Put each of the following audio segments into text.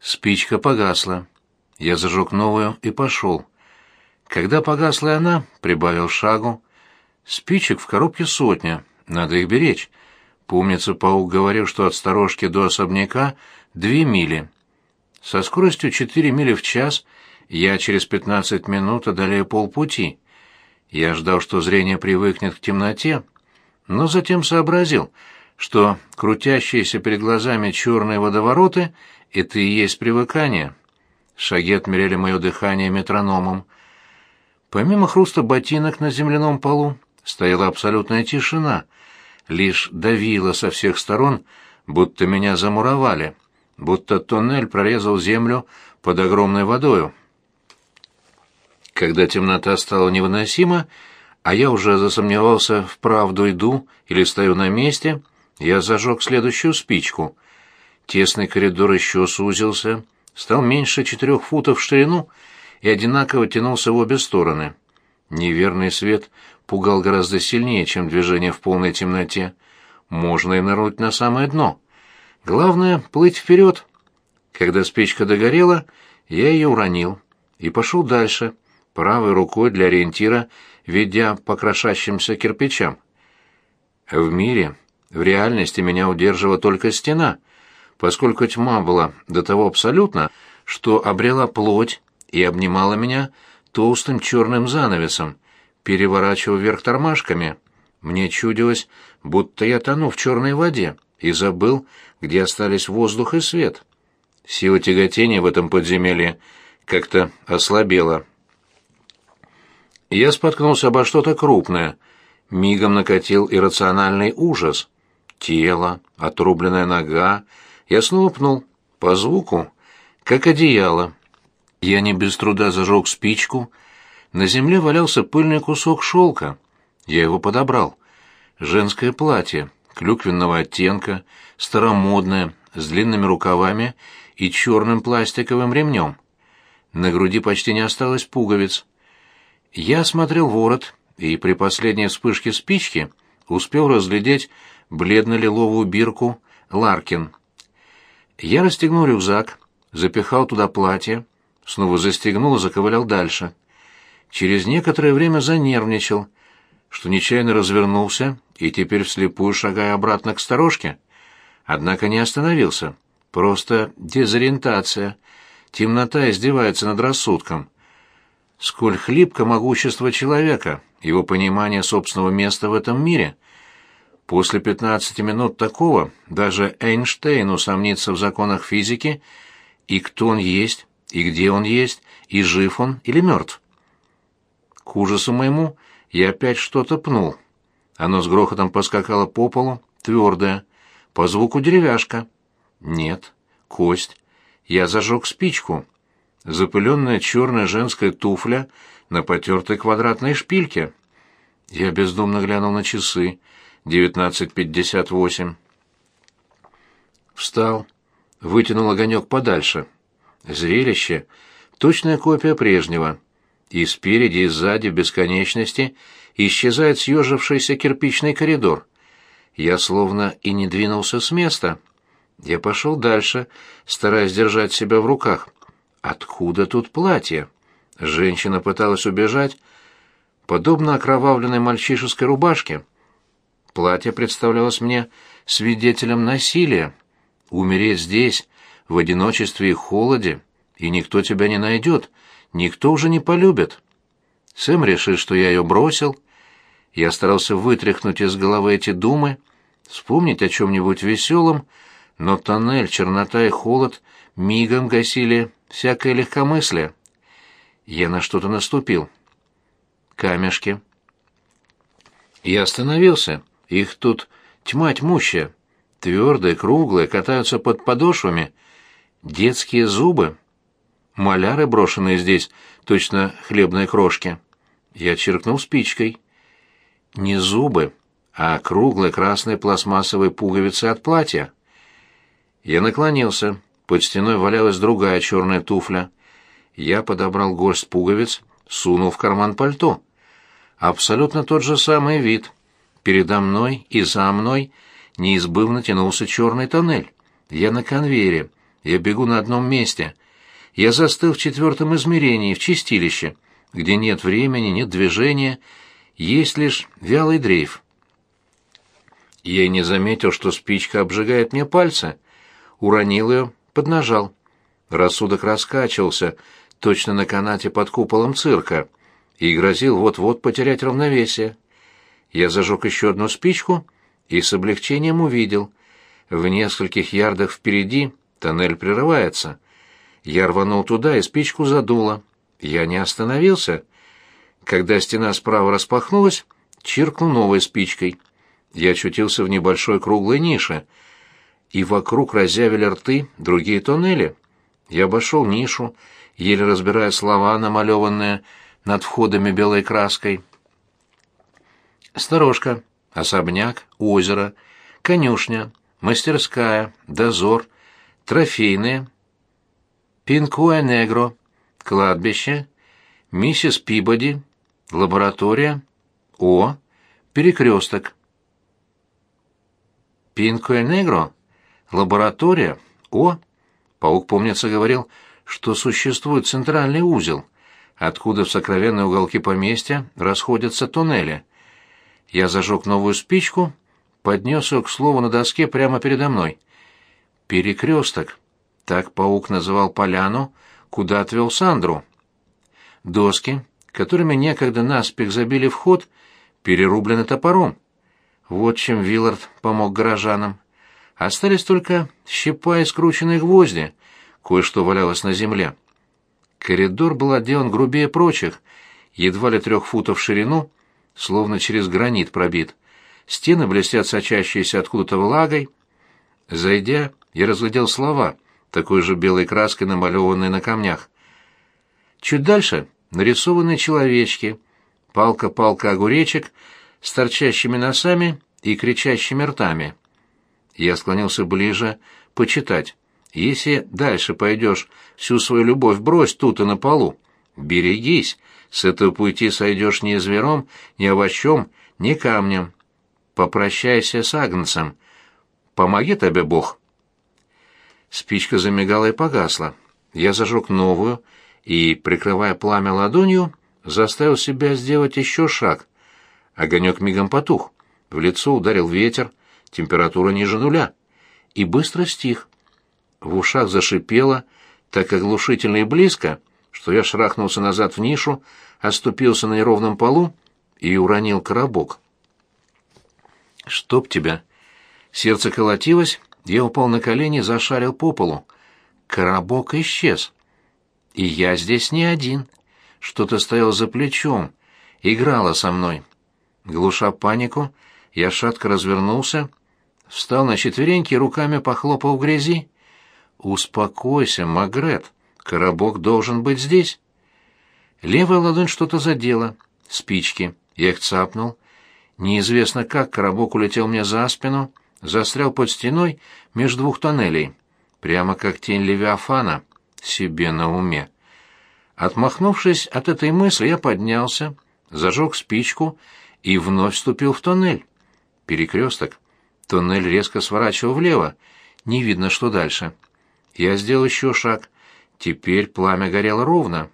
Спичка погасла. Я зажег новую и пошел. Когда погасла она, прибавил шагу. Спичек в коробке сотня, надо их беречь. Помнится, паук говорил, что от сторожки до особняка две мили. Со скоростью четыре мили в час я через пятнадцать минут одолею полпути. Я ждал, что зрение привыкнет к темноте, но затем сообразил, что крутящиеся перед глазами черные водовороты — это и есть привыкание. Шаги отмеряли мое дыхание метрономом. Помимо хруста ботинок на земляном полу стояла абсолютная тишина, лишь давила со всех сторон, будто меня замуровали, будто тоннель прорезал землю под огромной водою. Когда темнота стала невыносима, а я уже засомневался, в правду иду или стою на месте, я зажег следующую спичку. Тесный коридор еще сузился, стал меньше четырех футов в ширину и одинаково тянулся в обе стороны. Неверный свет пугал гораздо сильнее, чем движение в полной темноте. Можно и нырнуть на самое дно. Главное — плыть вперед. Когда спичка догорела, я ее уронил и пошел дальше, правой рукой для ориентира, ведя по крошащимся кирпичам. В мире, в реальности меня удерживала только стена, поскольку тьма была до того абсолютна, что обрела плоть и обнимала меня толстым черным занавесом, переворачивая вверх тормашками. Мне чудилось, будто я тону в черной воде и забыл, где остались воздух и свет. Сила тяготения в этом подземелье как-то ослабела. Я споткнулся обо что-то крупное. Мигом накатил иррациональный ужас. Тело, отрубленная нога. Я снова пнул. По звуку, как одеяло. Я не без труда зажег спичку. На земле валялся пыльный кусок шелка. Я его подобрал. Женское платье, клюквенного оттенка, старомодное, с длинными рукавами и черным пластиковым ремнем. На груди почти не осталось пуговиц. Я осмотрел ворот и при последней вспышке спички успел разглядеть бледно-лиловую бирку «Ларкин». Я расстегнул рюкзак, запихал туда платье, снова застегнул и заковылял дальше. Через некоторое время занервничал, что нечаянно развернулся и теперь вслепую шагая обратно к сторожке. Однако не остановился. Просто дезориентация. Темнота издевается над рассудком сколь хлипко могущество человека, его понимание собственного места в этом мире. После 15 минут такого даже Эйнштейн усомнится в законах физики, и кто он есть, и где он есть, и жив он или мертв. К ужасу моему я опять что-то пнул. Оно с грохотом поскакало по полу, твердое, по звуку деревяшка. Нет, кость. Я зажег спичку — запыленная черная женская туфля на потертой квадратной шпильке. Я бездумно глянул на часы. Девятнадцать пятьдесят восемь. Встал, вытянул огонек подальше. Зрелище — точная копия прежнего. И спереди, и сзади, в бесконечности, исчезает съежившийся кирпичный коридор. Я словно и не двинулся с места. Я пошел дальше, стараясь держать себя в руках. Откуда тут платье? Женщина пыталась убежать, подобно окровавленной мальчишеской рубашке. Платье представлялось мне свидетелем насилия. Умереть здесь, в одиночестве и холоде, и никто тебя не найдет, никто уже не полюбит. Сэм решил, что я ее бросил. Я старался вытряхнуть из головы эти думы, вспомнить о чем-нибудь веселом, но тоннель, чернота и холод мигом гасили всякое легкомыслие. Я на что-то наступил. Камешки. Я остановился. Их тут тьма тьмущая. Твердые, круглые, катаются под подошвами. Детские зубы. Маляры, брошенные здесь, точно хлебные крошки. Я черкнул спичкой. Не зубы, а круглые красные пластмассовые пуговицы от платья. Я наклонился. Под стеной валялась другая черная туфля. Я подобрал горсть пуговиц, сунул в карман пальто. Абсолютно тот же самый вид. Передо мной и за мной неизбывно тянулся черный тоннель. Я на конвейере. Я бегу на одном месте. Я застыл в четвертом измерении, в чистилище, где нет времени, нет движения, есть лишь вялый дрейф. Я не заметил, что спичка обжигает мне пальцы. Уронил ее, поднажал. Рассудок раскачивался, точно на канате под куполом цирка, и грозил вот-вот потерять равновесие. Я зажег еще одну спичку и с облегчением увидел. В нескольких ярдах впереди тоннель прерывается. Я рванул туда, и спичку задуло. Я не остановился. Когда стена справа распахнулась, чиркнул новой спичкой. Я очутился в небольшой круглой нише, и вокруг разъявили рты другие тоннели. Я обошел нишу, еле разбирая слова, намалеванные над входами белой краской. Сторожка, особняк, озеро, конюшня, мастерская, дозор, трофейные, Пинкуэ-Негро, кладбище, миссис Пибоди, лаборатория, О, перекресток. Пинкуэ-Негро, лаборатория, О. Паук, помнится, говорил, что существует центральный узел, откуда в сокровенные уголки поместья расходятся туннели. Я зажег новую спичку, поднес ее к слову на доске прямо передо мной. Перекресток. Так паук называл поляну, куда отвел Сандру. Доски, которыми некогда наспех забили вход, перерублены топором. Вот чем Виллард помог горожанам. Остались только щепа и скрученные гвозди, кое-что валялось на земле. Коридор был отделан грубее прочих, едва ли трех футов в ширину, словно через гранит пробит. Стены блестят сочащиеся откуда-то влагой. Зайдя, я разглядел слова, такой же белой краской намалеванные на камнях. Чуть дальше нарисованы человечки, палка-палка огуречек с торчащими носами и кричащими ртами. Я склонился ближе, почитать. Если дальше пойдешь, всю свою любовь брось тут и на полу. Берегись, с этого пути сойдешь ни звером, ни овощом, ни камнем. Попрощайся с Агнцем. Помоги тебе Бог. Спичка замигала и погасла. Я зажег новую и, прикрывая пламя ладонью, заставил себя сделать еще шаг. Огонек мигом потух. В лицо ударил ветер, температура ниже нуля, и быстро стих. В ушах зашипело, так оглушительно и близко, что я шрахнулся назад в нишу, оступился на неровном полу и уронил коробок. «Чтоб тебя!» Сердце колотилось, я упал на колени, зашарил по полу. Коробок исчез. И я здесь не один. Что-то стояло за плечом, играло со мной. Глуша панику, я шатко развернулся, встал на четвереньки руками похлопал в грязи. «Успокойся, Магрет, коробок должен быть здесь». Левая ладонь что-то задела. Спички. Я их цапнул. Неизвестно как коробок улетел мне за спину, застрял под стеной между двух тоннелей. Прямо как тень Левиафана. Себе на уме. Отмахнувшись от этой мысли, я поднялся, зажег спичку и вновь вступил в тоннель. Перекресток. Тоннель резко сворачивал влево. Не видно, что дальше. Я сделал еще шаг. Теперь пламя горело ровно.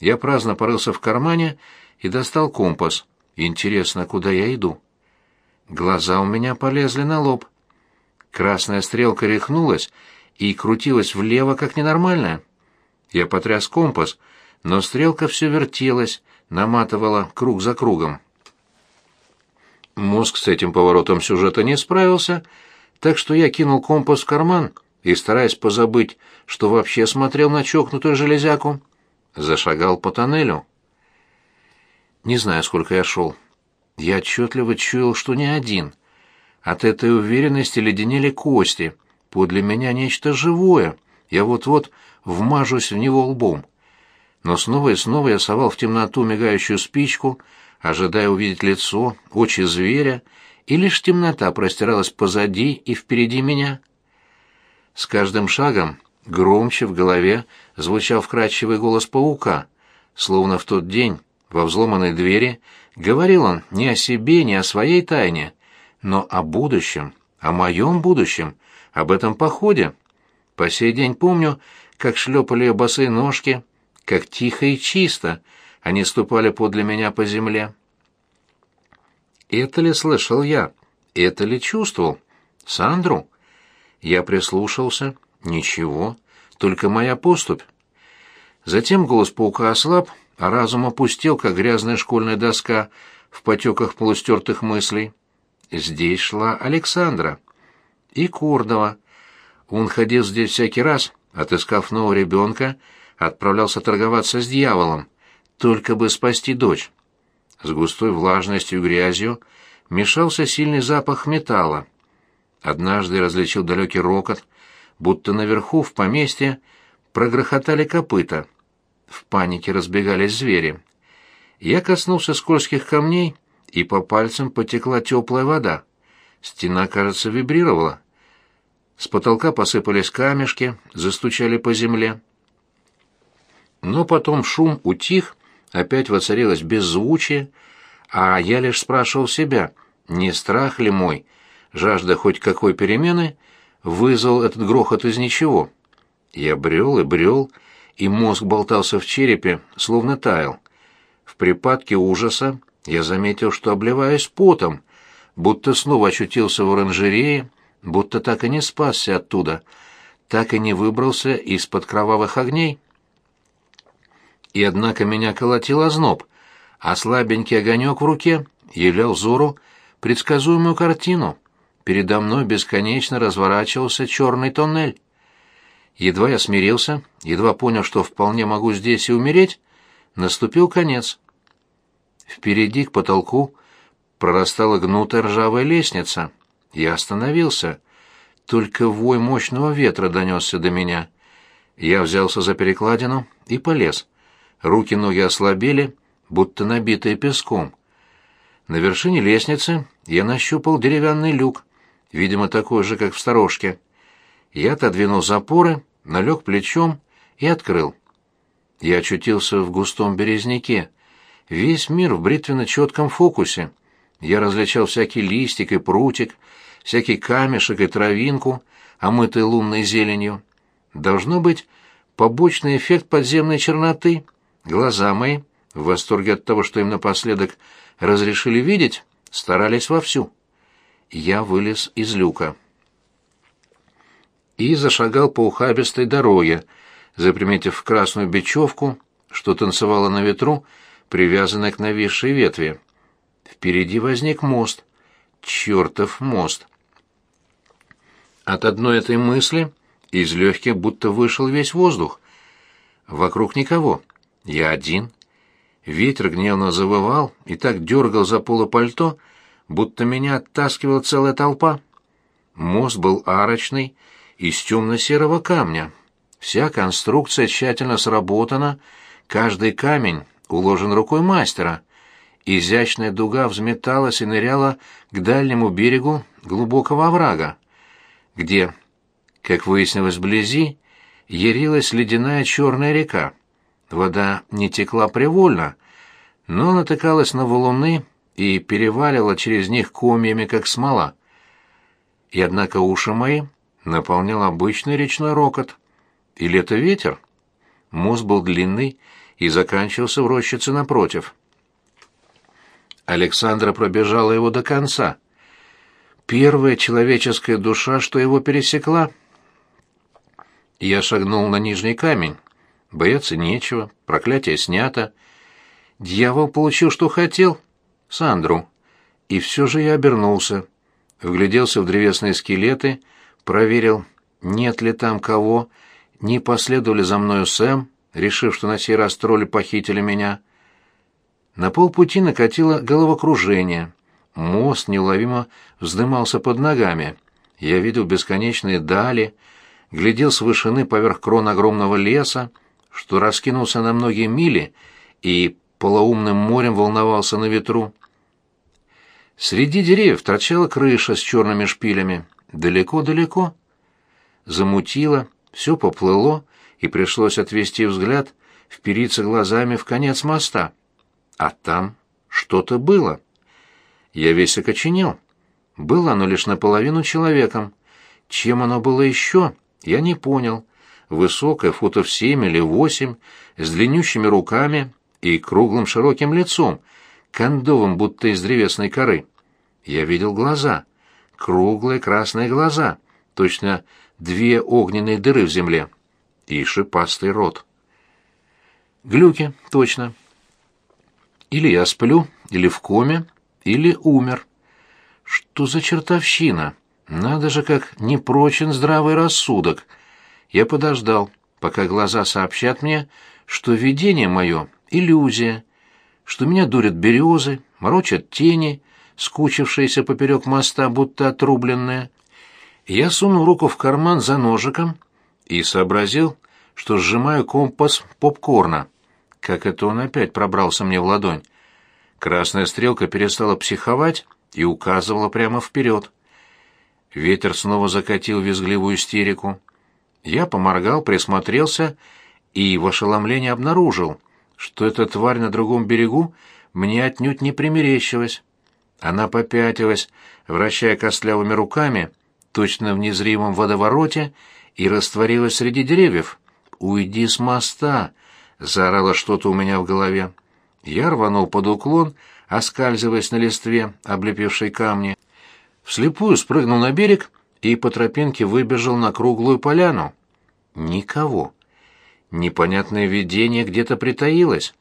Я праздно порылся в кармане и достал компас. Интересно, куда я иду. Глаза у меня полезли на лоб. Красная стрелка рехнулась и крутилась влево, как ненормальная. Я потряс компас, но стрелка все вертелась, наматывала круг за кругом. Мозг с этим поворотом сюжета не справился, так что я кинул компас в карман и, стараясь позабыть, что вообще смотрел на чокнутую железяку, зашагал по тоннелю. Не знаю, сколько я шел. Я отчетливо чуял, что не один. От этой уверенности леденели кости. Подле меня нечто живое. Я вот-вот вмажусь в него лбом. Но снова и снова я совал в темноту мигающую спичку, ожидая увидеть лицо, очи зверя, и лишь темнота простиралась позади и впереди меня. С каждым шагом громче в голове звучал вкрадчивый голос паука, словно в тот день во взломанной двери говорил он не о себе, не о своей тайне, но о будущем, о моем будущем, об этом походе. По сей день помню, как шлепали ее босые ножки, как тихо и чисто они ступали подле меня по земле. Это ли слышал я? Это ли чувствовал? Сандру? Я прислушался. Ничего, только моя поступь. Затем голос паука ослаб, а разум опустел, как грязная школьная доска в потеках полустертых мыслей. Здесь шла Александра. И Кордова. Он ходил здесь всякий раз, отыскав нового ребенка, отправлялся торговаться с дьяволом, только бы спасти дочь. С густой влажностью и грязью мешался сильный запах металла. Однажды различил далекий рокот, будто наверху в поместье прогрохотали копыта. В панике разбегались звери. Я коснулся скользких камней, и по пальцам потекла теплая вода. Стена, кажется, вибрировала. С потолка посыпались камешки, застучали по земле. Но потом шум утих, опять воцарилось беззвучие, а я лишь спрашивал себя, не страх ли мой, жажда хоть какой перемены, вызвал этот грохот из ничего. Я брел и брел, и мозг болтался в черепе, словно таял. В припадке ужаса я заметил, что обливаюсь потом, будто снова очутился в оранжерее, будто так и не спасся оттуда, так и не выбрался из-под кровавых огней. И однако меня колотил озноб, а слабенький огонек в руке являл взору предсказуемую картину. Передо мной бесконечно разворачивался черный тоннель. Едва я смирился, едва понял, что вполне могу здесь и умереть, наступил конец. Впереди к потолку прорастала гнутая ржавая лестница. Я остановился. Только вой мощного ветра донесся до меня. Я взялся за перекладину и полез. Руки-ноги ослабели, будто набитые песком. На вершине лестницы я нащупал деревянный люк, видимо, такой же, как в сторожке. Я отодвинул запоры, налег плечом и открыл. Я очутился в густом березняке. Весь мир в бритвенно-четком фокусе. Я различал всякий листик и прутик, всякий камешек и травинку, омытый лунной зеленью. Должно быть побочный эффект подземной черноты. Глаза мои, в восторге от того, что им напоследок разрешили видеть, старались вовсю. Я вылез из люка и зашагал по ухабистой дороге, заприметив красную бечевку, что танцевала на ветру, привязанная к нависшей ветви. Впереди возник мост. Чертов мост! От одной этой мысли из легких будто вышел весь воздух. Вокруг никого. Я один. Ветер гневно завывал и так дергал за поло пальто, будто меня оттаскивала целая толпа. Мост был арочный, из темно-серого камня. Вся конструкция тщательно сработана, каждый камень уложен рукой мастера. Изящная дуга взметалась и ныряла к дальнему берегу глубокого оврага, где, как выяснилось вблизи, ярилась ледяная черная река. Вода не текла привольно, но натыкалась на валуны и перевалила через них комьями, как смола. И однако уши мои наполнял обычный речной рокот. Или это ветер? Мост был длинный и заканчивался в рощице напротив. Александра пробежала его до конца. Первая человеческая душа, что его пересекла. Я шагнул на нижний камень. Бояться нечего, проклятие снято. Дьявол получил, что хотел. Сандру. И все же я обернулся. Вгляделся в древесные скелеты — проверил, нет ли там кого, не последовали за мною Сэм, решив, что на сей раз тролли похитили меня. На полпути накатило головокружение. Мост неуловимо вздымался под ногами. Я видел бесконечные дали, глядел с вышины поверх крон огромного леса, что раскинулся на многие мили и полоумным морем волновался на ветру. Среди деревьев торчала крыша с черными шпилями. Далеко-далеко. Замутило, все поплыло, и пришлось отвести взгляд, впериться глазами в конец моста. А там что-то было. Я весь окоченел. Было оно лишь наполовину человеком. Чем оно было еще, Я не понял. Высокая, футов семь или восемь, с длиннющими руками и круглым широким лицом, кондовым, будто из древесной коры. Я видел глаза. Круглые красные глаза, точно две огненные дыры в земле. И шипастый рот. Глюки, точно. Или я сплю, или в коме, или умер. Что за чертовщина? Надо же, как непрочен здравый рассудок. Я подождал, пока глаза сообщат мне, что видение мое — иллюзия, что меня дурят березы, морочат тени, скучившиеся поперек моста, будто отрубленные. Я сунул руку в карман за ножиком и сообразил, что сжимаю компас попкорна. Как это он опять пробрался мне в ладонь? Красная стрелка перестала психовать и указывала прямо вперед. Ветер снова закатил визгливую истерику. Я поморгал, присмотрелся и в ошеломлении обнаружил, что эта тварь на другом берегу мне отнюдь не примерещилась. Она попятилась, вращая костлявыми руками, точно в незримом водовороте, и растворилась среди деревьев. «Уйди с моста!» — заорало что-то у меня в голове. Я рванул под уклон, оскальзываясь на листве, облепившей камни. Вслепую спрыгнул на берег и по тропинке выбежал на круглую поляну. Никого. Непонятное видение где-то притаилось.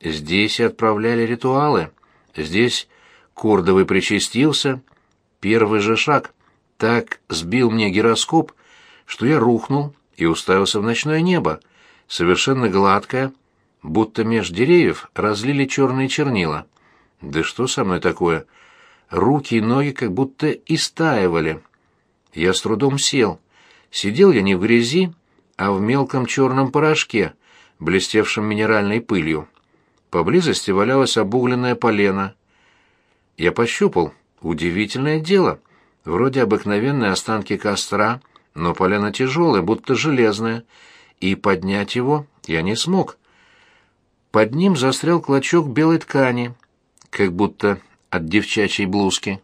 Здесь и отправляли ритуалы. Здесь Кордовый причастился. Первый же шаг так сбил мне гироскоп, что я рухнул и уставился в ночное небо, совершенно гладкое, будто меж деревьев разлили черные чернила. Да что со мной такое? Руки и ноги как будто истаивали. Я с трудом сел. Сидел я не в грязи, а в мелком черном порошке, блестевшем минеральной пылью. Поблизости валялось обугленное полено. Я пощупал. Удивительное дело. Вроде обыкновенные останки костра, но полено тяжелое, будто железное, и поднять его я не смог. Под ним застрял клочок белой ткани, как будто от девчачьей блузки.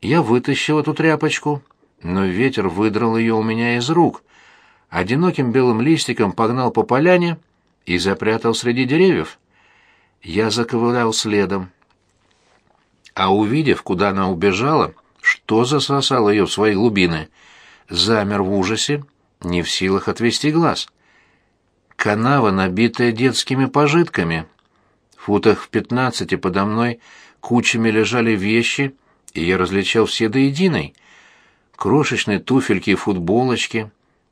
Я вытащил эту тряпочку, но ветер выдрал ее у меня из рук, одиноким белым листиком погнал по поляне и запрятал среди деревьев. Я заковылял следом. А увидев, куда она убежала, что засосало ее в свои глубины, замер в ужасе, не в силах отвести глаз. Канава, набитая детскими пожитками. В футах в пятнадцати подо мной кучами лежали вещи, и я различал все до единой. Крошечные туфельки и футболочки,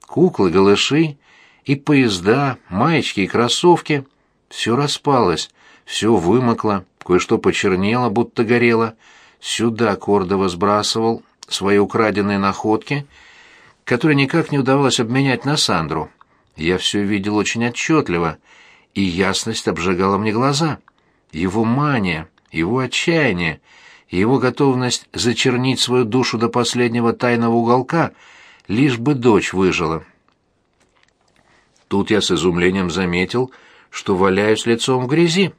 куклы, голыши и поезда, маечки и кроссовки. Все распалось, все вымокло, кое-что почернело, будто горело. Сюда Кордова сбрасывал свои украденные находки, которые никак не удавалось обменять на Сандру. Я все видел очень отчетливо, и ясность обжигала мне глаза. Его мания, его отчаяние, его готовность зачернить свою душу до последнего тайного уголка, лишь бы дочь выжила. Тут я с изумлением заметил, что валяюсь лицом в грязи.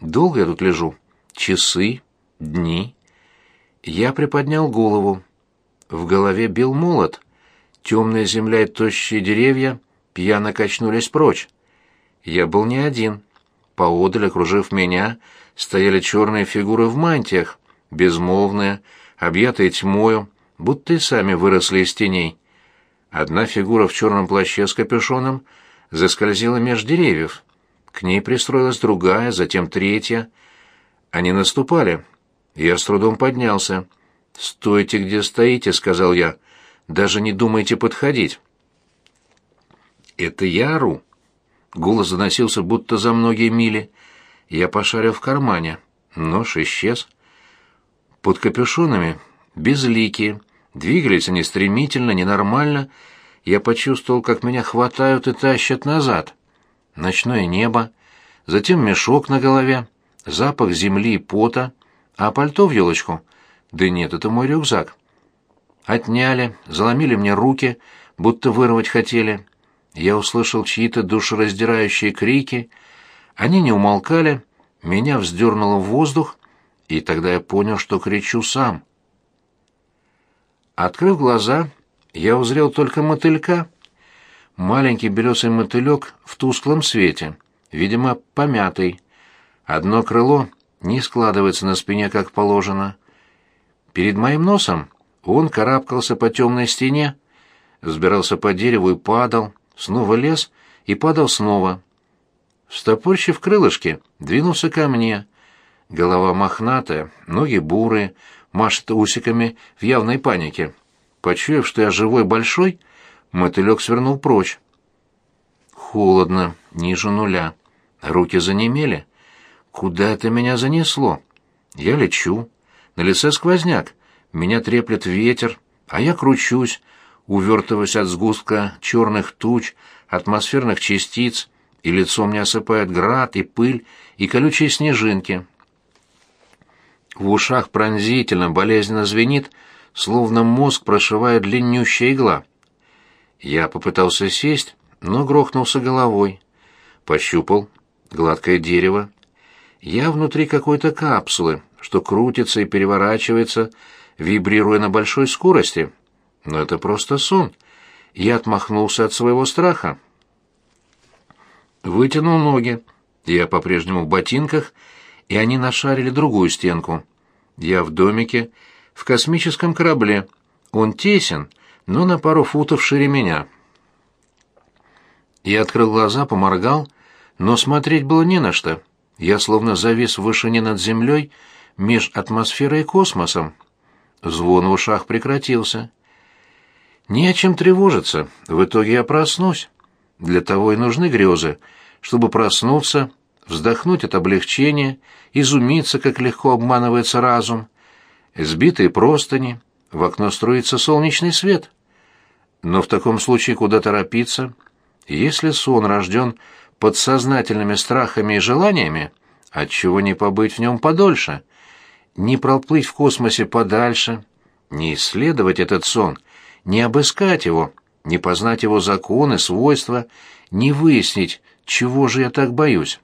Долго я тут лежу? Часы? Дни? Я приподнял голову. В голове бил молот. Темная земля и тощие деревья пьяно качнулись прочь. Я был не один. Поодаль, окружив меня, стояли черные фигуры в мантиях, безмолвные, объятые тьмою, будто и сами выросли из теней. Одна фигура в черном плаще с капюшоном заскользила меж деревьев. К ней пристроилась другая, затем третья. Они наступали. Я с трудом поднялся. «Стойте, где стоите», — сказал я. «Даже не думайте подходить». «Это я ору?» Голос заносился будто за многие мили. Я пошарил в кармане. Нож исчез. Под капюшонами безликие. Двигались они стремительно, ненормально. Я почувствовал, как меня хватают и тащат назад. Ночное небо, затем мешок на голове, запах земли и пота, а пальто в елочку. Да нет, это мой рюкзак. Отняли, заломили мне руки, будто вырвать хотели. Я услышал чьи-то душераздирающие крики. Они не умолкали, меня вздернуло в воздух, и тогда я понял, что кричу сам. Открыв глаза, я узрел только мотылька. Маленький белесый мотылек в тусклом свете, видимо, помятый. Одно крыло не складывается на спине, как положено. Перед моим носом он карабкался по темной стене, взбирался по дереву и падал, снова лез и падал снова. Стопорщив крылышки, двинулся ко мне. Голова мохнатая, ноги бурые, машет усиками в явной панике. Почуяв, что я живой большой, мотылек свернул прочь. Холодно, ниже нуля. Руки занемели. Куда это меня занесло? Я лечу. На лице сквозняк. Меня треплет ветер, а я кручусь, увертываясь от сгустка черных туч, атмосферных частиц, и лицо мне осыпает град и пыль, и колючие снежинки. В ушах пронзительно, болезненно звенит, словно мозг прошивает длиннющая игла. Я попытался сесть, но грохнулся головой. Пощупал гладкое дерево. Я внутри какой-то капсулы, что крутится и переворачивается, вибрируя на большой скорости. Но это просто сон. Я отмахнулся от своего страха. Вытянул ноги. Я по-прежнему в ботинках, и они нашарили другую стенку. Я в домике, в космическом корабле. Он тесен, но на пару футов шире меня. Я открыл глаза, поморгал, но смотреть было не на что. Я словно завис в вышине над землей, меж атмосферой и космосом. Звон в ушах прекратился. Не о чем тревожиться, в итоге я проснусь. Для того и нужны грезы, чтобы проснуться, вздохнуть от облегчения, изумиться, как легко обманывается разум. Сбитые простыни, в окно струится солнечный свет. Но в таком случае куда торопиться? Если сон рожден подсознательными страхами и желаниями, отчего не побыть в нем подольше, не проплыть в космосе подальше, не исследовать этот сон, не обыскать его, не познать его законы, свойства, не выяснить, чего же я так боюсь.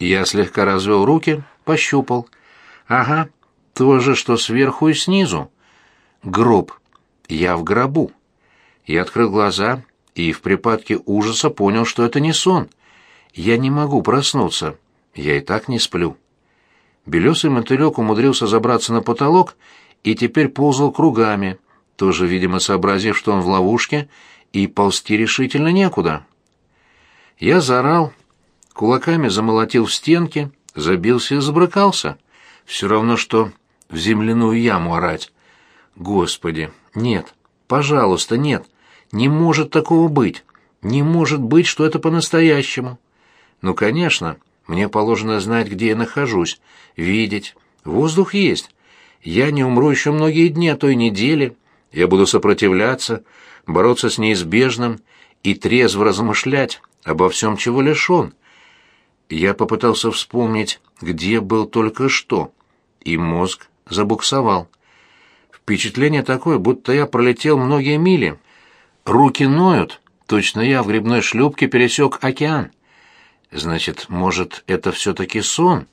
Я слегка развел руки, пощупал. Ага, то же, что сверху и снизу. Гроб. Я в гробу. Я открыл глаза и в припадке ужаса понял, что это не сон. Я не могу проснуться. Я и так не сплю. Белесый мотылек умудрился забраться на потолок и теперь ползал кругами, тоже, видимо, сообразив, что он в ловушке, и ползти решительно некуда. Я заорал, кулаками замолотил в стенки, забился и забрыкался. Все равно, что в земляную яму орать. Господи, нет, пожалуйста, нет, не может такого быть. Не может быть, что это по-настоящему. Ну, конечно, мне положено знать, где я нахожусь, видеть. Воздух есть. Я не умру еще многие дни, а то и недели. Я буду сопротивляться, бороться с неизбежным и трезво размышлять обо всем, чего лишен. Я попытался вспомнить, где был только что, и мозг забуксовал. Впечатление такое, будто я пролетел многие мили. Руки ноют, точно я в грибной шлюпке пересек океан. Значит, может, это все-таки сон?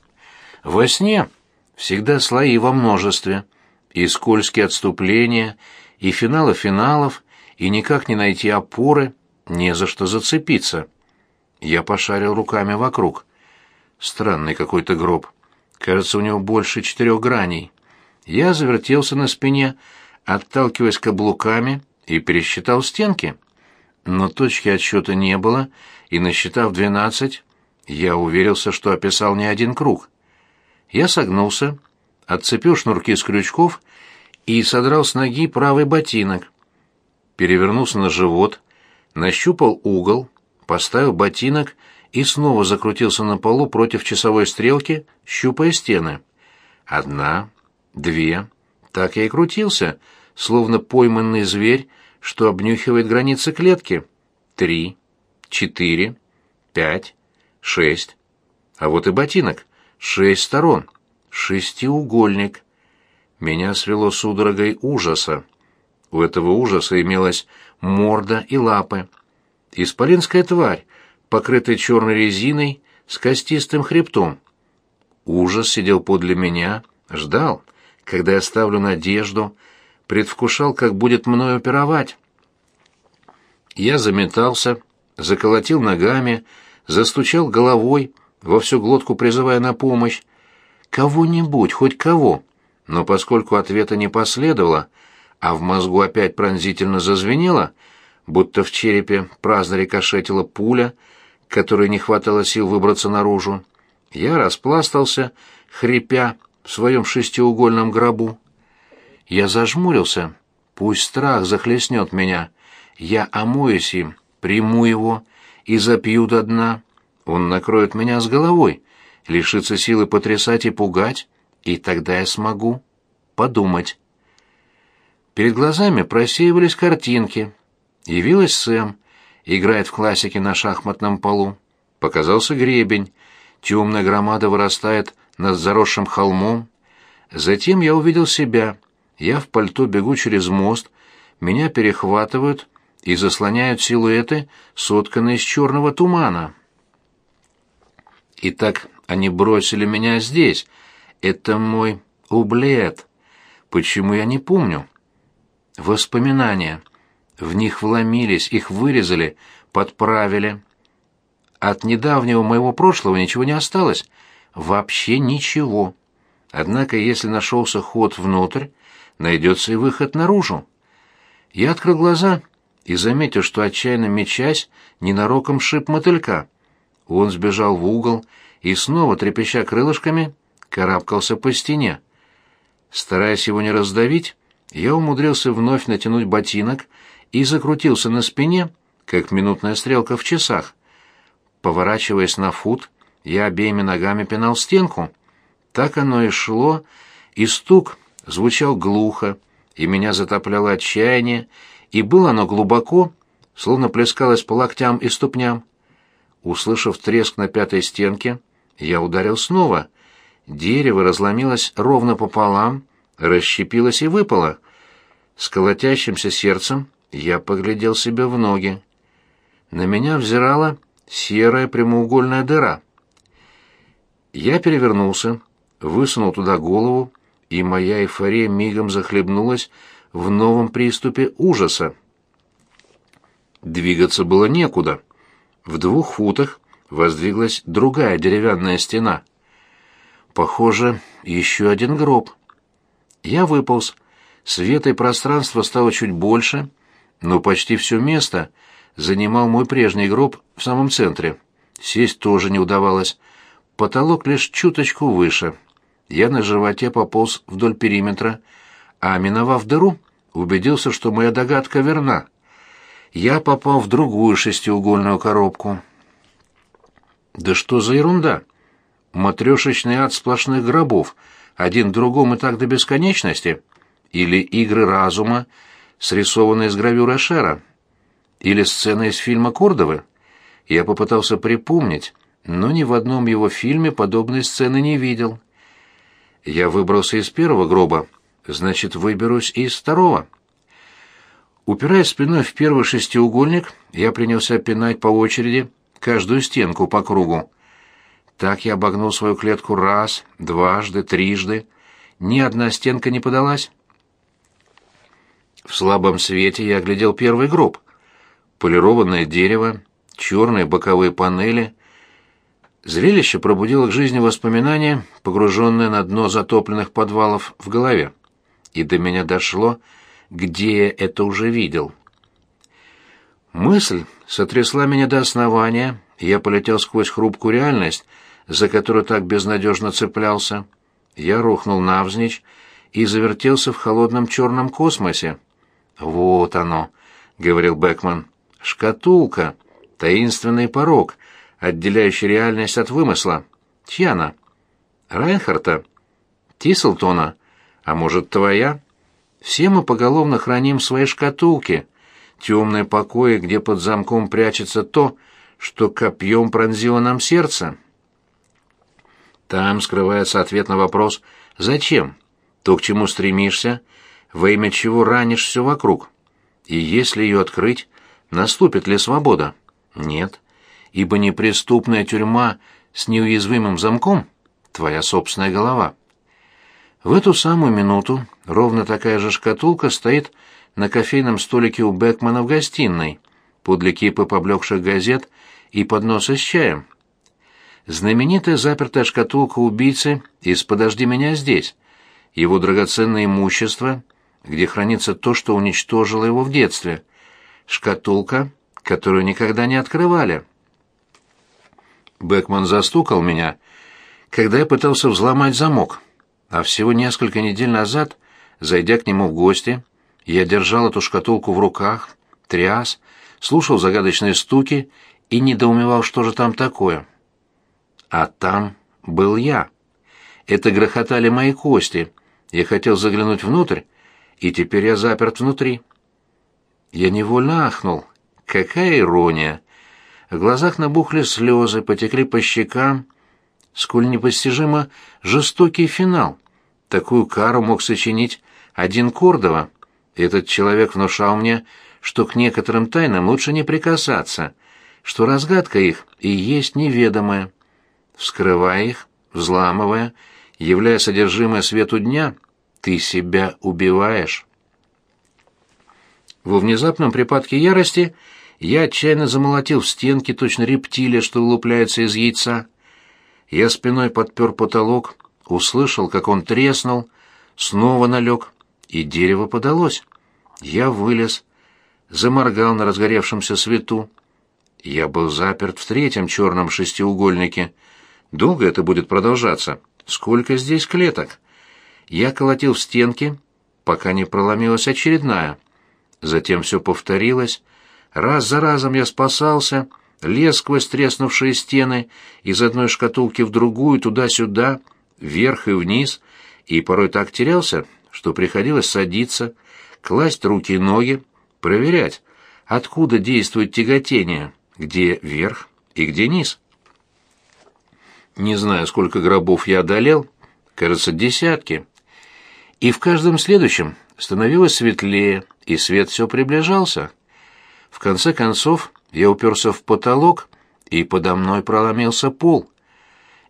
Во сне всегда слои во множестве, и скользкие отступления, и финалы финалов, и никак не найти опоры, не за что зацепиться. Я пошарил руками вокруг. Странный какой-то гроб. Кажется, у него больше четырех граней. Я завертелся на спине, отталкиваясь каблуками, и пересчитал стенки. Но точки отсчета не было, и, насчитав двенадцать, я уверился, что описал не один круг. Я согнулся, отцепил шнурки с крючков и содрал с ноги правый ботинок. Перевернулся на живот, нащупал угол, поставил ботинок и снова закрутился на полу против часовой стрелки, щупая стены. Одна, две, так я и крутился, словно пойманный зверь, что обнюхивает границы клетки. Три, четыре, пять, шесть. А вот и ботинок. Шесть сторон. Шестиугольник. Меня свело судорогой ужаса. У этого ужаса имелась морда и лапы. Исполинская тварь, покрытая черной резиной, с костистым хребтом. Ужас сидел подле меня, ждал, когда я ставлю надежду, предвкушал, как будет мною пировать. Я заметался, заколотил ногами, застучал головой, во всю глотку призывая на помощь. Кого-нибудь, хоть кого. Но поскольку ответа не последовало, а в мозгу опять пронзительно зазвенело, будто в черепе праздно рикошетила пуля, которой не хватало сил выбраться наружу, я распластался, хрипя в своем шестиугольном гробу. Я зажмурился. Пусть страх захлестнет меня. Я омоюсь им, приму его и запью до дна. Он накроет меня с головой, лишится силы потрясать и пугать, и тогда я смогу подумать. Перед глазами просеивались картинки. Явилась Сэм, играет в классике на шахматном полу. Показался гребень, темная громада вырастает над заросшим холмом. Затем я увидел себя. Я в пальто бегу через мост, меня перехватывают и заслоняют силуэты, сотканные из черного тумана. Итак, они бросили меня здесь. Это мой ублет. Почему я не помню? Воспоминания. В них вломились, их вырезали, подправили. От недавнего моего прошлого ничего не осталось. Вообще ничего. Однако, если нашелся ход внутрь, найдется и выход наружу. Я открыл глаза и заметил, что отчаянно мечась, ненароком шип мотылька. Он сбежал в угол и снова, трепеща крылышками, карабкался по стене. Стараясь его не раздавить, я умудрился вновь натянуть ботинок и закрутился на спине, как минутная стрелка в часах. Поворачиваясь на фут, я обеими ногами пинал стенку. Так оно и шло, и стук звучал глухо, и меня затопляло отчаяние, и было оно глубоко, словно плескалось по локтям и ступням. Услышав треск на пятой стенке, я ударил снова. Дерево разломилось ровно пополам, расщепилось и выпало. С колотящимся сердцем я поглядел себе в ноги. На меня взирала серая прямоугольная дыра. Я перевернулся, высунул туда голову, и моя эйфория мигом захлебнулась в новом приступе ужаса. Двигаться было некуда. В двух футах воздвиглась другая деревянная стена. Похоже, еще один гроб. Я выполз. Света и пространства стало чуть больше, но почти все место занимал мой прежний гроб в самом центре. Сесть тоже не удавалось. Потолок лишь чуточку выше. Я на животе пополз вдоль периметра, а, миновав дыру, убедился, что моя догадка верна. Я попал в другую шестиугольную коробку. Да что за ерунда? Матрешечный ад сплошных гробов, один другому и так до бесконечности? Или игры разума, срисованные с гравюры Шера? Или сцена из фильма Кордовы? Я попытался припомнить, но ни в одном его фильме подобной сцены не видел. Я выбрался из первого гроба, значит, выберусь и из второго. Упираясь спиной в первый шестиугольник, я принялся пинать по очереди каждую стенку по кругу. Так я обогнул свою клетку раз, дважды, трижды. Ни одна стенка не подалась. В слабом свете я оглядел первый гроб. Полированное дерево, черные боковые панели. Зрелище пробудило к жизни воспоминания, погруженные на дно затопленных подвалов в голове. И до меня дошло, где я это уже видел. Мысль сотрясла меня до основания, и я полетел сквозь хрупкую реальность, за которую так безнадежно цеплялся. Я рухнул навзничь и завертелся в холодном черном космосе. «Вот оно», — говорил Бекман, — «шкатулка, таинственный порог, отделяющий реальность от вымысла. Чья она? Райнхарта? Тислтона? А может, твоя? Все мы поголовно храним свои шкатулки» темные покои, где под замком прячется то, что копьем пронзило нам сердце. Там скрывается ответ на вопрос «Зачем?» То, к чему стремишься, во имя чего ранишь все вокруг. И если ее открыть, наступит ли свобода? Нет, ибо неприступная тюрьма с неуязвимым замком — твоя собственная голова. В эту самую минуту ровно такая же шкатулка стоит на кофейном столике у Бекмана в гостиной, подле кипы поблекших газет и подноса с чаем. Знаменитая запертая шкатулка убийцы из «Подожди меня здесь», его драгоценное имущество, где хранится то, что уничтожило его в детстве, шкатулка, которую никогда не открывали. Бекман застукал меня, когда я пытался взломать замок, а всего несколько недель назад, зайдя к нему в гости, я держал эту шкатулку в руках, тряс, слушал загадочные стуки и недоумевал, что же там такое. А там был я. Это грохотали мои кости. Я хотел заглянуть внутрь, и теперь я заперт внутри. Я невольно ахнул. Какая ирония! В глазах набухли слезы, потекли по щекам. Сколь непостижимо жестокий финал. Такую кару мог сочинить один Кордова. Этот человек внушал мне, что к некоторым тайнам лучше не прикасаться, что разгадка их и есть неведомая. Вскрывая их, взламывая, являя содержимое свету дня, ты себя убиваешь. Во внезапном припадке ярости я отчаянно замолотил в стенки точно рептилия, что вылупляется из яйца. Я спиной подпер потолок, услышал, как он треснул, снова налег, и дерево подалось. Я вылез, заморгал на разгоревшемся свету. Я был заперт в третьем черном шестиугольнике. Долго это будет продолжаться? Сколько здесь клеток? Я колотил в стенки, пока не проломилась очередная. Затем все повторилось. Раз за разом я спасался, лез сквозь треснувшие стены, из одной шкатулки в другую, туда-сюда, вверх и вниз, и порой так терялся, что приходилось садиться, класть руки и ноги, проверять, откуда действует тяготение, где верх и где низ. Не знаю, сколько гробов я одолел, кажется, десятки. И в каждом следующем становилось светлее, и свет все приближался. В конце концов я уперся в потолок, и подо мной проломился пол.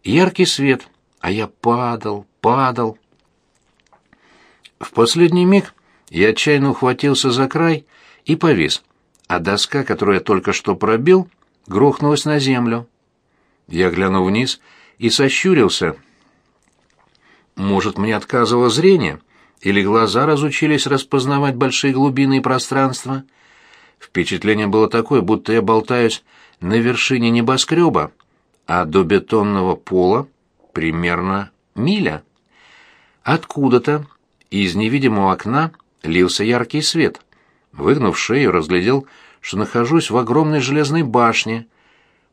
Яркий свет, а я падал, падал. В последний миг я отчаянно ухватился за край и повис, а доска, которую я только что пробил, грохнулась на землю. Я глянул вниз и сощурился. Может, мне отказывало зрение, или глаза разучились распознавать большие глубины и пространства. Впечатление было такое, будто я болтаюсь на вершине небоскреба, а до бетонного пола примерно миля. Откуда-то из невидимого окна лился яркий свет. Выгнув шею, разглядел, что нахожусь в огромной железной башне.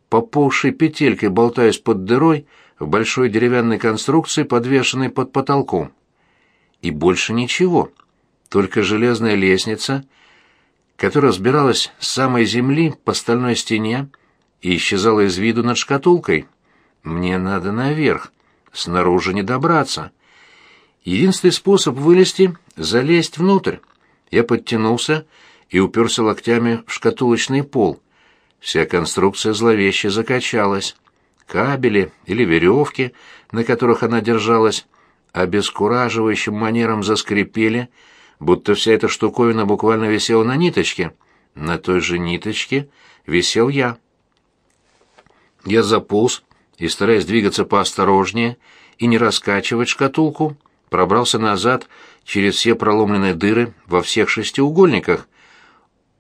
Поползшей петелькой болтаюсь под дырой в большой деревянной конструкции, подвешенной под потолком. И больше ничего, только железная лестница, которая взбиралась с самой земли по стальной стене и исчезала из виду над шкатулкой. Мне надо наверх, снаружи не добраться. Единственный способ вылезти — залезть внутрь. Я подтянулся и уперся локтями в шкатулочный пол. Вся конструкция зловеще закачалась. Кабели или веревки, на которых она держалась, обескураживающим манером заскрипели, будто вся эта штуковина буквально висела на ниточке. На той же ниточке висел я. Я заполз и, стараясь двигаться поосторожнее и не раскачивать шкатулку, пробрался назад через все проломленные дыры во всех шестиугольниках.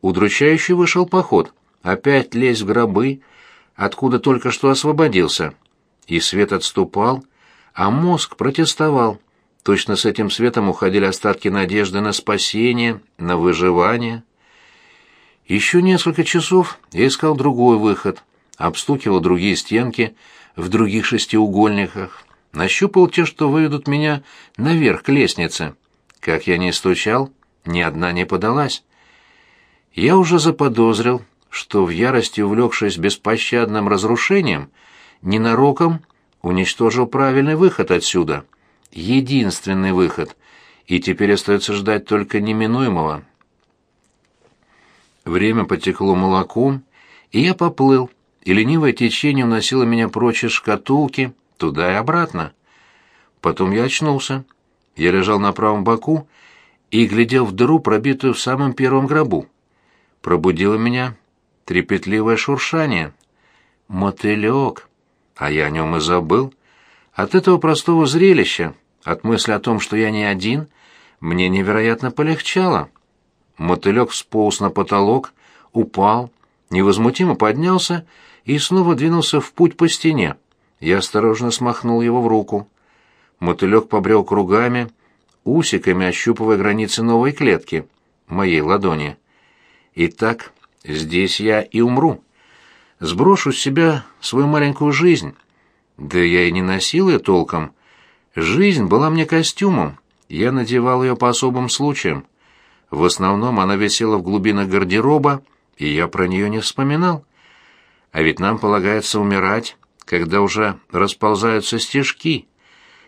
Удручающий вышел поход, опять лезть в гробы, откуда только что освободился. И свет отступал, а мозг протестовал. Точно с этим светом уходили остатки надежды на спасение, на выживание. Еще несколько часов я искал другой выход, обстукивал другие стенки в других шестиугольниках, нащупал те, что выведут меня наверх к лестнице. Как я не стучал, ни одна не подалась. Я уже заподозрил, что в ярости увлекшись беспощадным разрушением, ненароком уничтожил правильный выход отсюда. Единственный выход. И теперь остается ждать только неминуемого. Время потекло молоком, и я поплыл, и ленивое течение уносило меня прочь из шкатулки, туда и обратно. Потом я очнулся. Я лежал на правом боку и глядел в дыру, пробитую в самом первом гробу. Пробудило меня трепетливое шуршание. Мотылек. А я о нем и забыл. От этого простого зрелища, от мысли о том, что я не один, мне невероятно полегчало. Мотылек сполз на потолок, упал, невозмутимо поднялся и снова двинулся в путь по стене. Я осторожно смахнул его в руку. Мотылек побрел кругами, усиками ощупывая границы новой клетки, моей ладони. Итак, здесь я и умру. Сброшу с себя свою маленькую жизнь. Да я и не носил ее толком. Жизнь была мне костюмом, я надевал ее по особым случаям. В основном она висела в глубинах гардероба, и я про нее не вспоминал. А ведь нам полагается умирать, когда уже расползаются стежки,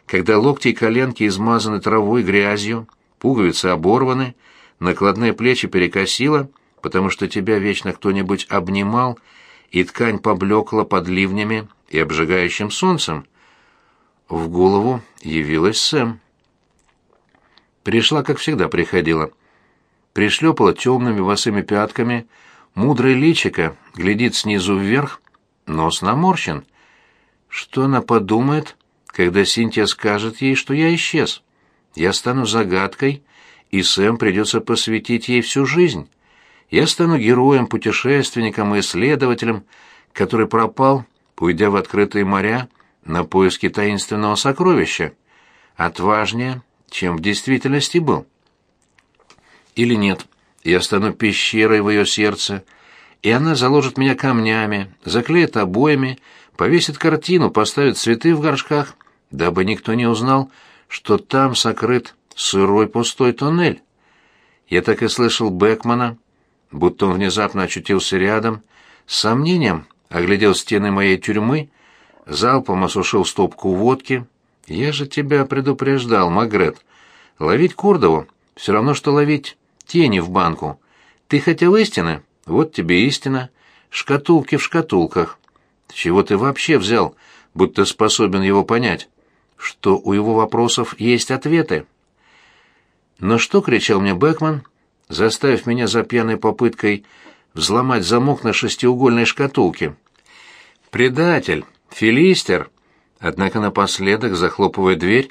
когда локти и коленки измазаны травой грязью, пуговицы оборваны, накладные плечи перекосило, потому что тебя вечно кто-нибудь обнимал, и ткань поблекла под ливнями и обжигающим солнцем. В голову явилась Сэм. Пришла, как всегда приходила. Пришлепала темными босыми пятками, мудрое личико глядит снизу вверх, нос наморщен. Что она подумает, когда Синтия скажет ей, что я исчез? Я стану загадкой, и Сэм придется посвятить ей всю жизнь. Я стану героем, путешественником и исследователем, который пропал, уйдя в открытые моря на поиски таинственного сокровища. Отважнее, чем в действительности был. Или нет, я стану пещерой в ее сердце, и она заложит меня камнями, заклеит обоями, повесит картину, поставит цветы в горшках, дабы никто не узнал, что там сокрыт сырой пустой тоннель. Я так и слышал Бекмана, будто он внезапно очутился рядом, с сомнением оглядел стены моей тюрьмы, залпом осушил стопку водки. Я же тебя предупреждал, Магрет. Ловить Курдову все равно, что ловить тени в банку. Ты хотел истины? Вот тебе истина. Шкатулки в шкатулках. Чего ты вообще взял, будто способен его понять? Что у его вопросов есть ответы? Но что кричал мне Бэкман, заставив меня за пьяной попыткой взломать замок на шестиугольной шкатулке? «Предатель! Филистер!» Однако напоследок, захлопывая дверь,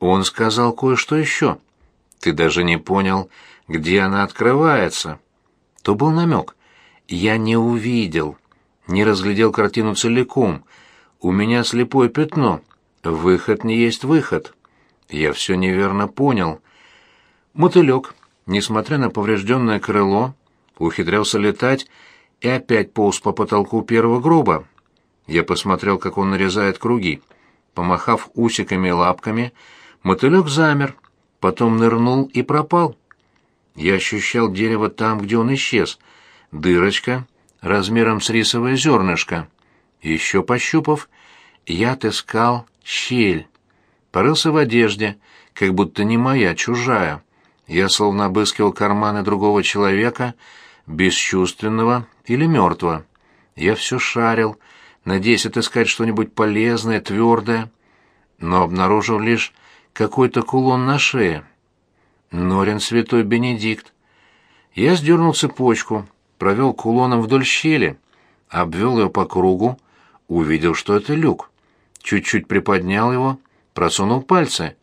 он сказал кое-что еще. «Ты даже не понял, где она открывается». То был намек. Я не увидел, не разглядел картину целиком. У меня слепое пятно. Выход не есть выход. Я все неверно понял. Мотылек, несмотря на поврежденное крыло, ухитрялся летать и опять полз по потолку первого гроба. Я посмотрел, как он нарезает круги. Помахав усиками и лапками, мотылек замер, потом нырнул и пропал. Я ощущал дерево там, где он исчез. Дырочка размером с рисовое зернышко. Еще пощупав, я отыскал щель. Порылся в одежде, как будто не моя, чужая. Я словно обыскивал карманы другого человека, бесчувственного или мертвого. Я все шарил, надеясь отыскать что-нибудь полезное, твердое, но обнаружил лишь какой-то кулон на шее. Норин святой Бенедикт. Я сдернул цепочку, провел кулоном вдоль щели, обвел ее по кругу, увидел, что это люк. Чуть-чуть приподнял его, просунул пальцы.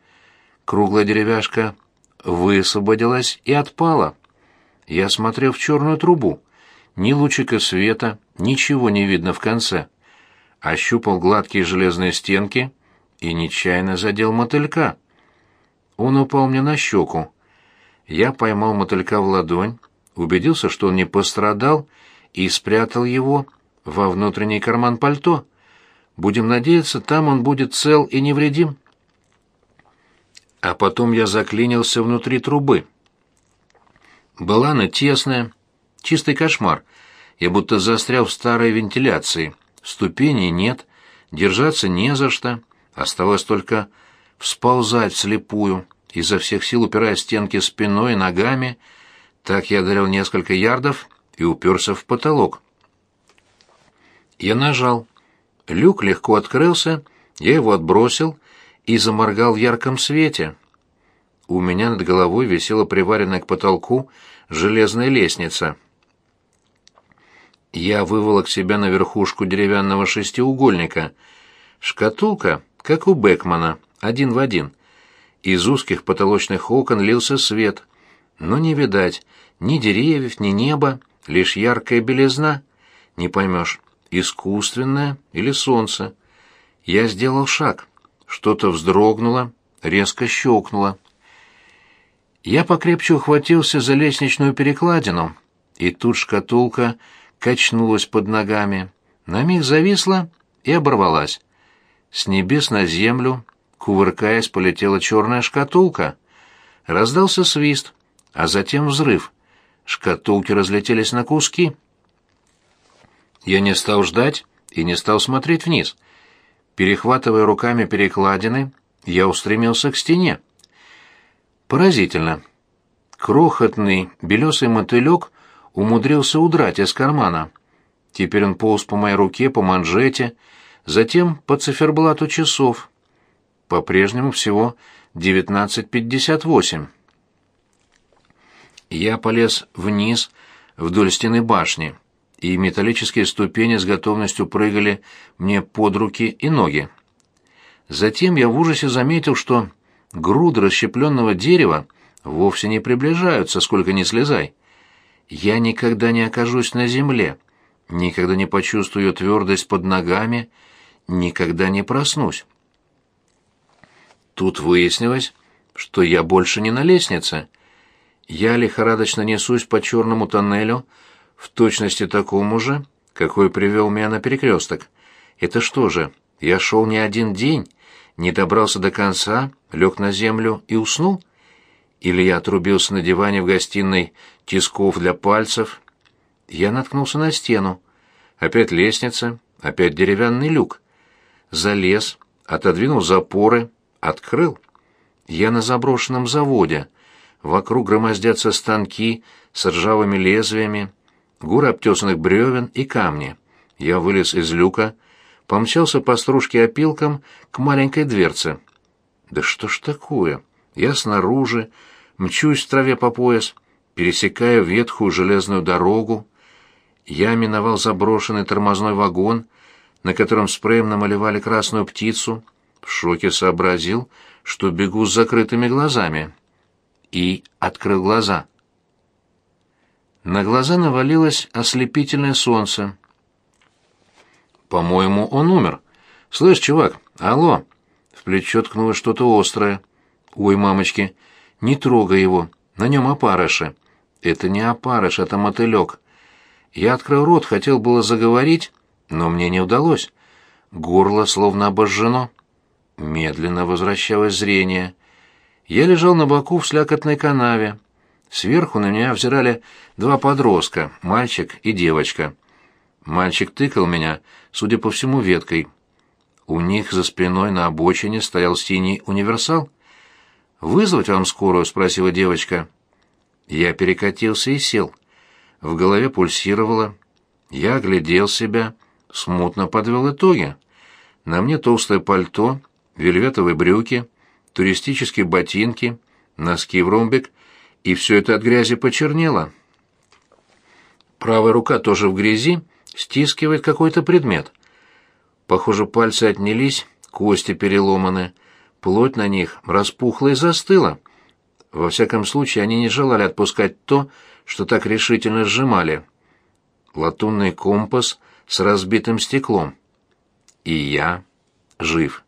Круглая деревяшка высвободилась и отпала. Я смотрел в черную трубу. Ни лучика света, ничего не видно в конце. Ощупал гладкие железные стенки и нечаянно задел мотылька. Он упал мне на щеку. Я поймал мотылька в ладонь, убедился, что он не пострадал, и спрятал его во внутренний карман пальто. Будем надеяться, там он будет цел и невредим. А потом я заклинился внутри трубы. Была она тесная, чистый кошмар. Я будто застрял в старой вентиляции. Ступеней нет, держаться не за что. Оставалось только всползать вслепую изо всех сил упирая стенки спиной и ногами. Так я одолел несколько ярдов и уперся в потолок. Я нажал. Люк легко открылся, я его отбросил и заморгал в ярком свете. у меня над головой висела приваренная к потолку железная лестница. Я выволок себя на верхушку деревянного шестиугольника. Шкатулка, как у Бекмана, один в один. Из узких потолочных окон лился свет, но не видать ни деревьев, ни неба, лишь яркая белизна. Не поймешь, искусственное или солнце. Я сделал шаг. Что-то вздрогнуло, резко щелкнуло. Я покрепче ухватился за лестничную перекладину, и тут шкатулка качнулась под ногами, на миг зависла и оборвалась. С небес на землю, кувыркаясь, полетела черная шкатулка. Раздался свист, а затем взрыв. Шкатулки разлетелись на куски. Я не стал ждать и не стал смотреть вниз. Перехватывая руками перекладины, я устремился к стене. Поразительно. Крохотный белесый мотылек умудрился удрать из кармана. Теперь он полз по моей руке, по манжете, затем по циферблату часов. По-прежнему всего 19.58. Я полез вниз вдоль стены башни, и металлические ступени с готовностью прыгали мне под руки и ноги. Затем я в ужасе заметил, что груды расщепленного дерева вовсе не приближаются, сколько ни слезай я никогда не окажусь на земле, никогда не почувствую твердость под ногами, никогда не проснусь. Тут выяснилось, что я больше не на лестнице. Я лихорадочно несусь по черному тоннелю, в точности такому же, какой привел меня на перекресток. Это что же, я шел не один день, не добрался до конца, лег на землю и уснул? Или я отрубился на диване в гостиной тисков для пальцев. Я наткнулся на стену. Опять лестница, опять деревянный люк. Залез, отодвинул запоры, открыл. Я на заброшенном заводе. Вокруг громоздятся станки с ржавыми лезвиями, горы обтесанных бревен и камни. Я вылез из люка, помчался по стружке опилкам к маленькой дверце. Да что ж такое? Я снаружи, мчусь в траве по пояс, пересекая ветхую железную дорогу. Я миновал заброшенный тормозной вагон, на котором спреем намалевали красную птицу, в шоке сообразил, что бегу с закрытыми глазами. И открыл глаза. На глаза навалилось ослепительное солнце. «По-моему, он умер. Слышь, чувак, алло!» В плечо ткнулось что-то острое. «Ой, мамочки, не трогай его, на нем опарыши». «Это не опарыш, это мотылек». Я открыл рот, хотел было заговорить, но мне не удалось. Горло словно обожжено. Медленно возвращалось зрение. Я лежал на боку в слякотной канаве. Сверху на меня взирали два подростка, мальчик и девочка. Мальчик тыкал меня, судя по всему, веткой. У них за спиной на обочине стоял синий универсал. «Вызвать вам скорую?» — спросила девочка. Я перекатился и сел. В голове пульсировало. Я оглядел себя, смутно подвел итоги. На мне толстое пальто, вельветовые брюки, туристические ботинки, носки в ромбик, и все это от грязи почернело. Правая рука тоже в грязи, стискивает какой-то предмет. Похоже, пальцы отнялись, кости переломаны, плоть на них распухла и застыла. Во всяком случае, они не желали отпускать то, что так решительно сжимали. Латунный компас с разбитым стеклом. И я жив.